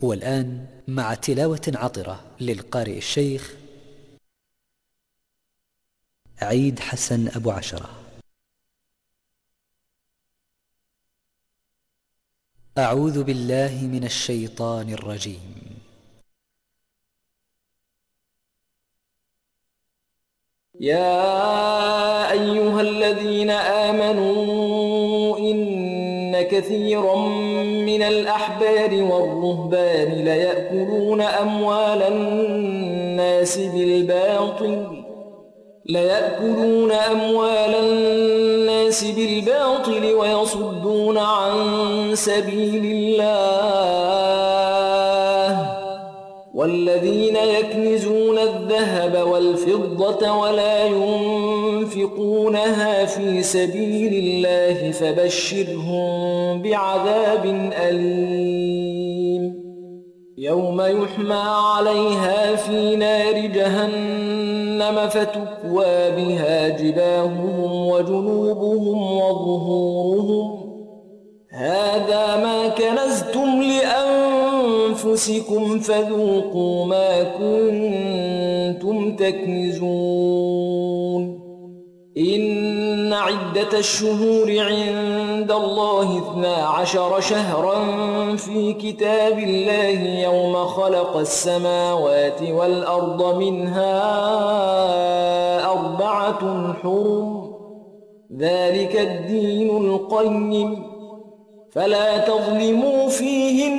والآن مع تلاوة عطرة للقارئ الشيخ عيد حسن أبو عشرة. أعوذ بالله من الشيطان الرجيم. يا أيها الذين آمنوا كثيرا من الأحبار والرهبان ليأكلون أموال الناس بالباطل ليأكلون أموال الناس بالباطل ويصدون عن سبيل الله. والذين يكنزون الفضة ولا ينفقونها في سبيل الله فبشرهم بعذاب أليم يوم يحمى عليها في نار جهنم فتكوى بها جباههم وجنوبهم وظهورهم هذا ما كنزتم لأنفسكم أنفسكم فذوقوا ما كنتم تكنزون. إن عدة الشهور عند الله اثنى عشر شهرا في كتاب الله يوم خلق السماوات والأرض منها أربعة حرم. ذلك الدين القيم. فلا تظلموا فيهن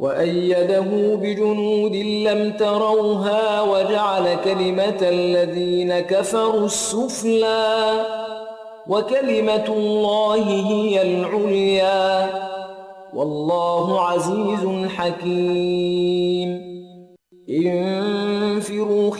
وأيده بجنود لم تروها وجعل كلمة الذين كفروا السفلى وكلمة الله هي العليا والله عزيز حكيم إن